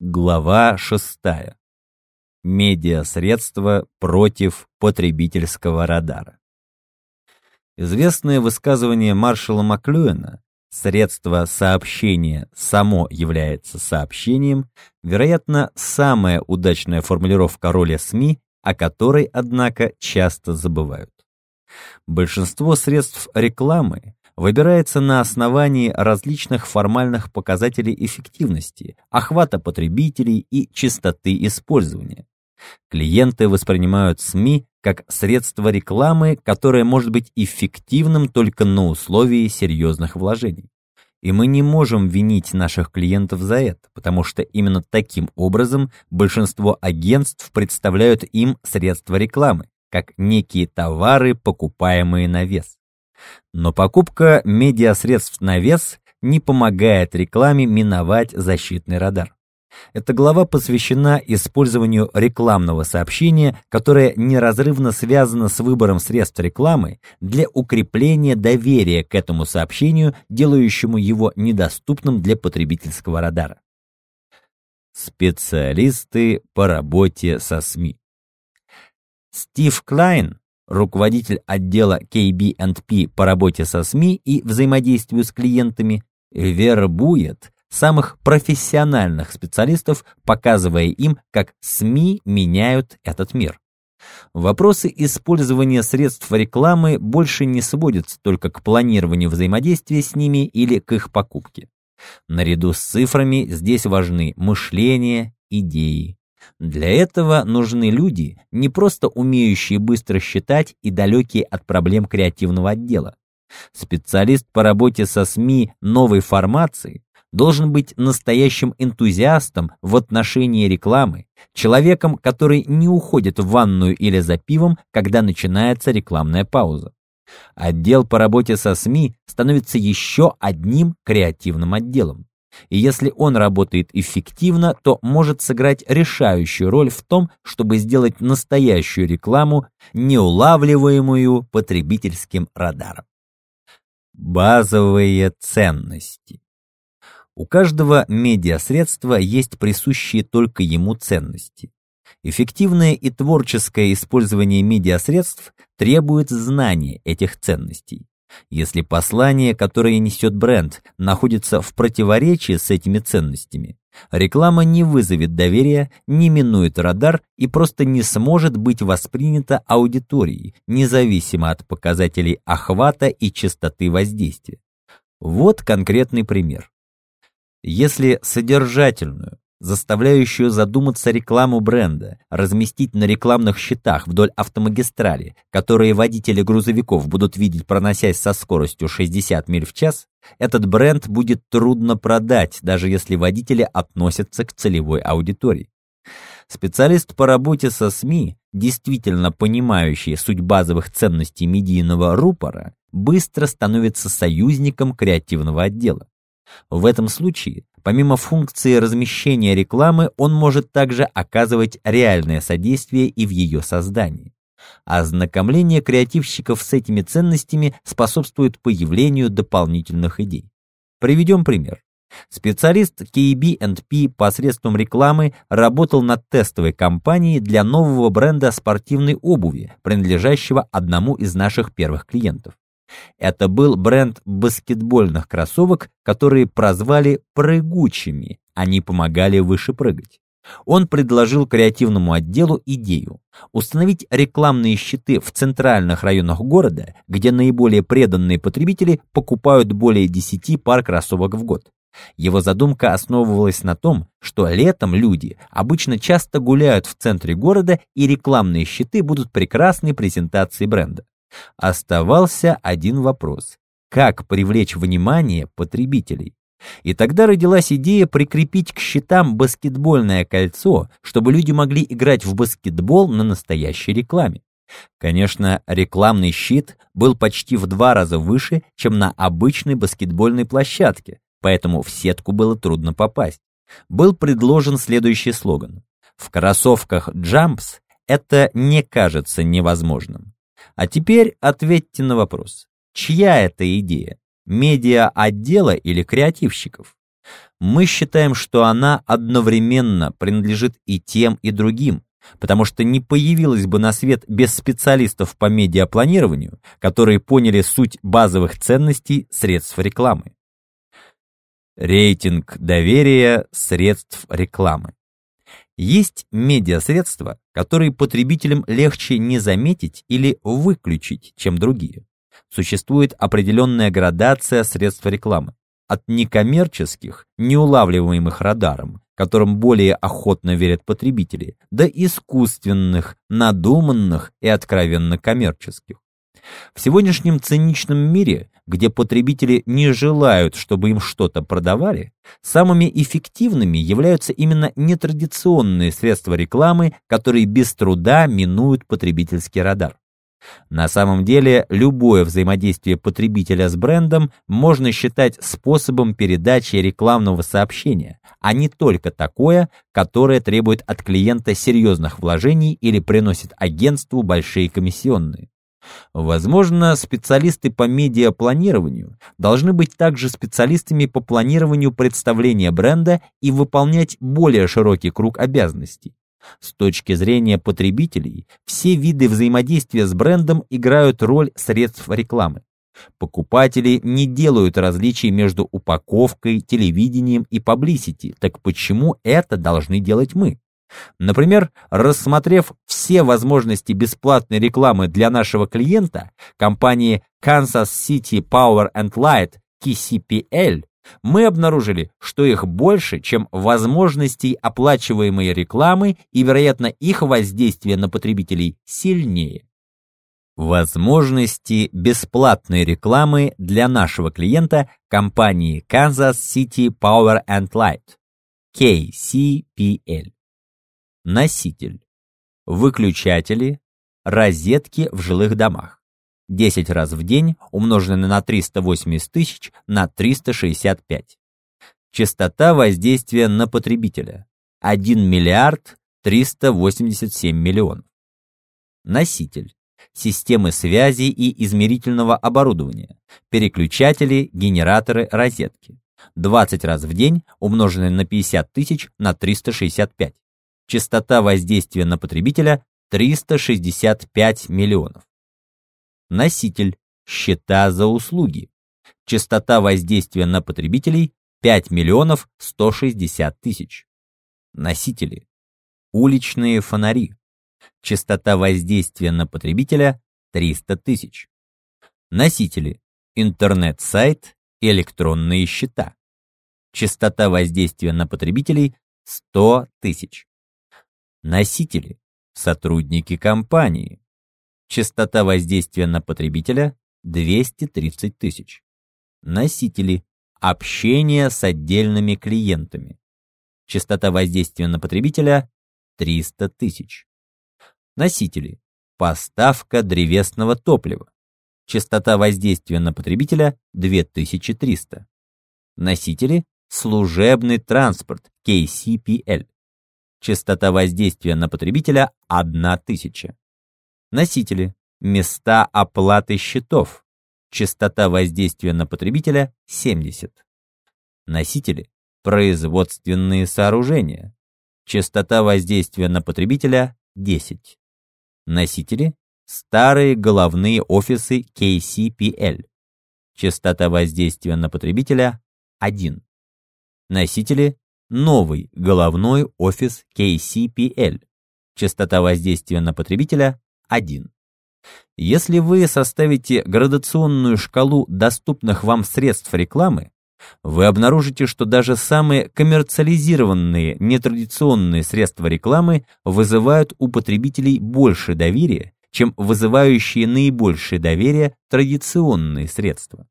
Глава 6. Медиасредства против потребительского радара. Известное высказывание маршала Маклюэна «Средство сообщения само является сообщением» вероятно, самая удачная формулировка роли СМИ, о которой, однако, часто забывают. Большинство средств рекламы выбирается на основании различных формальных показателей эффективности, охвата потребителей и частоты использования. Клиенты воспринимают СМИ как средство рекламы, которое может быть эффективным только на условии серьезных вложений. И мы не можем винить наших клиентов за это, потому что именно таким образом большинство агентств представляют им средства рекламы, как некие товары, покупаемые на вес. Но покупка медиасредств на вес не помогает рекламе миновать защитный радар. Эта глава посвящена использованию рекламного сообщения, которое неразрывно связано с выбором средств рекламы для укрепления доверия к этому сообщению, делающему его недоступным для потребительского радара. Специалисты по работе со СМИ Стив Клайн руководитель отдела KB&P по работе со СМИ и взаимодействию с клиентами, вербует самых профессиональных специалистов, показывая им, как СМИ меняют этот мир. Вопросы использования средств рекламы больше не сводятся только к планированию взаимодействия с ними или к их покупке. Наряду с цифрами здесь важны мышление, идеи, для этого нужны люди, не просто умеющие быстро считать и далекие от проблем креативного отдела. Специалист по работе со СМИ новой формации должен быть настоящим энтузиастом в отношении рекламы, человеком, который не уходит в ванную или за пивом, когда начинается рекламная пауза. Отдел по работе со СМИ становится еще одним креативным отделом и если он работает эффективно, то может сыграть решающую роль в том, чтобы сделать настоящую рекламу, неулавливаемую потребительским радаром. Базовые ценности. У каждого медиасредства есть присущие только ему ценности. Эффективное и творческое использование медиасредств требует знания этих ценностей. Если послание, которое несет бренд, находится в противоречии с этими ценностями, реклама не вызовет доверия, не минует радар и просто не сможет быть воспринята аудиторией, независимо от показателей охвата и частоты воздействия. Вот конкретный пример. Если содержательную, заставляющую задуматься рекламу бренда, разместить на рекламных щитах вдоль автомагистрали, которые водители грузовиков будут видеть, проносясь со скоростью 60 миль в час, этот бренд будет трудно продать, даже если водители относятся к целевой аудитории. Специалист по работе со СМИ, действительно понимающий суть базовых ценностей медийного рупора, быстро становится союзником креативного отдела. В этом случае Помимо функции размещения рекламы, он может также оказывать реальное содействие и в ее создании. Ознакомление креативщиков с этими ценностями способствует появлению дополнительных идей. Приведем пример. Специалист KB&P посредством рекламы работал над тестовой кампанией для нового бренда спортивной обуви, принадлежащего одному из наших первых клиентов. Это был бренд баскетбольных кроссовок, которые прозвали «прыгучими», они помогали выше прыгать. Он предложил креативному отделу идею установить рекламные щиты в центральных районах города, где наиболее преданные потребители покупают более 10 пар кроссовок в год. Его задумка основывалась на том, что летом люди обычно часто гуляют в центре города и рекламные щиты будут прекрасной презентацией бренда. Оставался один вопрос. Как привлечь внимание потребителей? И тогда родилась идея прикрепить к щитам баскетбольное кольцо, чтобы люди могли играть в баскетбол на настоящей рекламе. Конечно, рекламный щит был почти в два раза выше, чем на обычной баскетбольной площадке, поэтому в сетку было трудно попасть. Был предложен следующий слоган. В кроссовках Jumps это не кажется невозможным. А теперь ответьте на вопрос. Чья это идея? Медиа-отдела или креативщиков? Мы считаем, что она одновременно принадлежит и тем, и другим, потому что не появилась бы на свет без специалистов по медиапланированию, которые поняли суть базовых ценностей средств рекламы. Рейтинг доверия средств рекламы. Есть медиасредства, которые потребителям легче не заметить или выключить, чем другие. Существует определенная градация средств рекламы. От некоммерческих, неулавливаемых радаром, которым более охотно верят потребители, до искусственных, надуманных и откровенно коммерческих. В сегодняшнем циничном мире, где потребители не желают, чтобы им что-то продавали, самыми эффективными являются именно нетрадиционные средства рекламы, которые без труда минуют потребительский радар. На самом деле, любое взаимодействие потребителя с брендом можно считать способом передачи рекламного сообщения, а не только такое, которое требует от клиента серьезных вложений или приносит агентству большие комиссионные. Возможно, специалисты по медиапланированию должны быть также специалистами по планированию представления бренда и выполнять более широкий круг обязанностей. С точки зрения потребителей, все виды взаимодействия с брендом играют роль средств рекламы. Покупатели не делают различий между упаковкой, телевидением и паблисити, так почему это должны делать мы? Например, рассмотрев все возможности бесплатной рекламы для нашего клиента, компании Kansas City Power and Light KCPL мы обнаружили, что их больше, чем возможностей оплачиваемой рекламы и, вероятно, их воздействие на потребителей сильнее. Возможности бесплатной рекламы для нашего клиента компании Kansas City Power and Light KCPL. Носитель. Выключатели, розетки в жилых домах. 10 раз в день умноженное на 380 тысяч на 365. Частота воздействия на потребителя 1 миллиард 387 миллионов. Носитель. Системы связи и измерительного оборудования. Переключатели, генераторы, розетки. 20 раз в день умноженное на 50 тысяч на 365. Частота воздействия на потребителя 365 миллионов. Носитель. Счета за услуги. Частота воздействия на потребителей 5 миллионов 160 тысяч. Носители. Уличные фонари. Частота воздействия на потребителя 300 тысяч. Носители. Интернет-сайт электронные счета. Частота воздействия на потребителей 100 тысяч. Носители. Сотрудники компании. Частота воздействия на потребителя 230 тысяч. Носители. Общение с отдельными клиентами. Частота воздействия на потребителя 300 тысяч. Носители. Поставка древесного топлива. Частота воздействия на потребителя 2300. Носители. Служебный транспорт KCPL. Частота воздействия на потребителя 1000. Носители. Места оплаты счетов. Частота воздействия на потребителя 70. Носители. Производственные сооружения. Частота воздействия на потребителя 10. Носители. Старые головные офисы KCPL. Частота воздействия на потребителя 1. Носители. Новый головной офис KCPL. Частота воздействия на потребителя 1. Если вы составите градационную шкалу доступных вам средств рекламы, вы обнаружите, что даже самые коммерциализированные нетрадиционные средства рекламы вызывают у потребителей больше доверия, чем вызывающие наибольшее доверие традиционные средства.